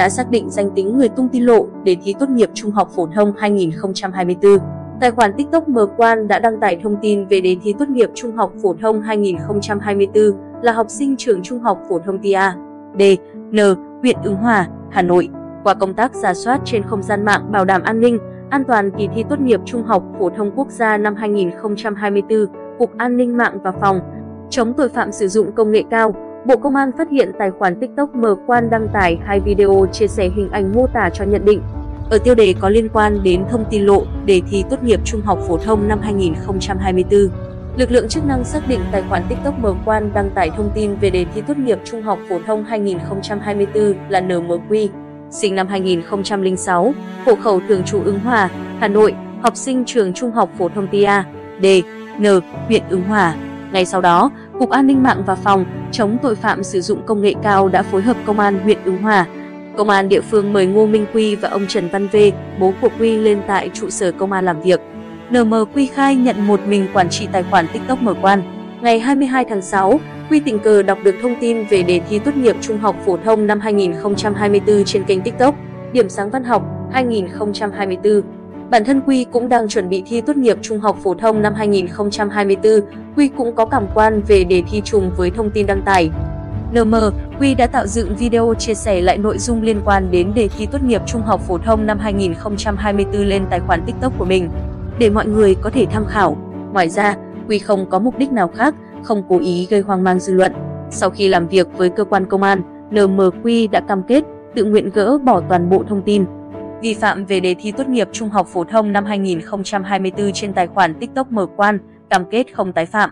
đã xác định danh tính người tung tin lộ để thi tốt nghiệp trung học phổ thông 2024. Tài khoản TikTok mờ quan đã đăng tải thông tin về đề thi tốt nghiệp trung học phổ thông 2024 là học sinh trường trung học phổ thông Tia D, N, huyện Ứng Hòa, Hà Nội. Qua công tác giả soát trên không gian mạng bảo đảm an ninh, an toàn kỳ thi tốt nghiệp trung học phổ thông quốc gia năm 2024, Cục An ninh mạng và phòng chống tội phạm sử dụng công nghệ cao, Bộ Công an phát hiện tài khoản TikTok mờ quan đăng tải hai video chia sẻ hình ảnh mô tả cho nhận định ở tiêu đề có liên quan đến thông tin lộ đề thi tốt nghiệp trung học phổ thông năm 2024. Lực lượng chức năng xác định tài khoản TikTok mờ quan đăng tải thông tin về đề thi tốt nghiệp trung học phổ thông 2024 là NMQ, sinh năm 2006, hộ khẩu thường trú Ứng Hòa, Hà Nội, học sinh trường trung học phổ thông Tia, D, N, huyện Ứng Hòa. Ngay sau đó, Cục An ninh mạng và phòng chống tội phạm sử dụng công nghệ cao đã phối hợp công an huyện Ứng Hòa Công an địa phương mời Ngô Minh Quy và ông Trần Văn V, bố của Quy lên tại trụ sở công an làm việc. NM Quy khai nhận một mình quản trị tài khoản TikTok mở quan. Ngày 22 tháng 6, Quy tình cờ đọc được thông tin về đề thi tốt nghiệp trung học phổ thông năm 2024 trên kênh TikTok Điểm sáng văn học 2024. Bản thân Quy cũng đang chuẩn bị thi tốt nghiệp trung học phổ thông năm 2024. Quy cũng có cảm quan về đề thi trùng với thông tin đăng tải. NM, Quy đã tạo dựng video chia sẻ lại nội dung liên quan đến đề thi tốt nghiệp trung học phổ thông năm 2024 lên tài khoản TikTok của mình, để mọi người có thể tham khảo. Ngoài ra, Quy không có mục đích nào khác, không cố ý gây hoang mang dư luận. Sau khi làm việc với cơ quan công an, NMQ đã cam kết tự nguyện gỡ bỏ toàn bộ thông tin vi phạm về đề thi tốt nghiệp trung học phổ thông năm 2024 trên tài khoản TikTok mở quan, cam kết không tái phạm.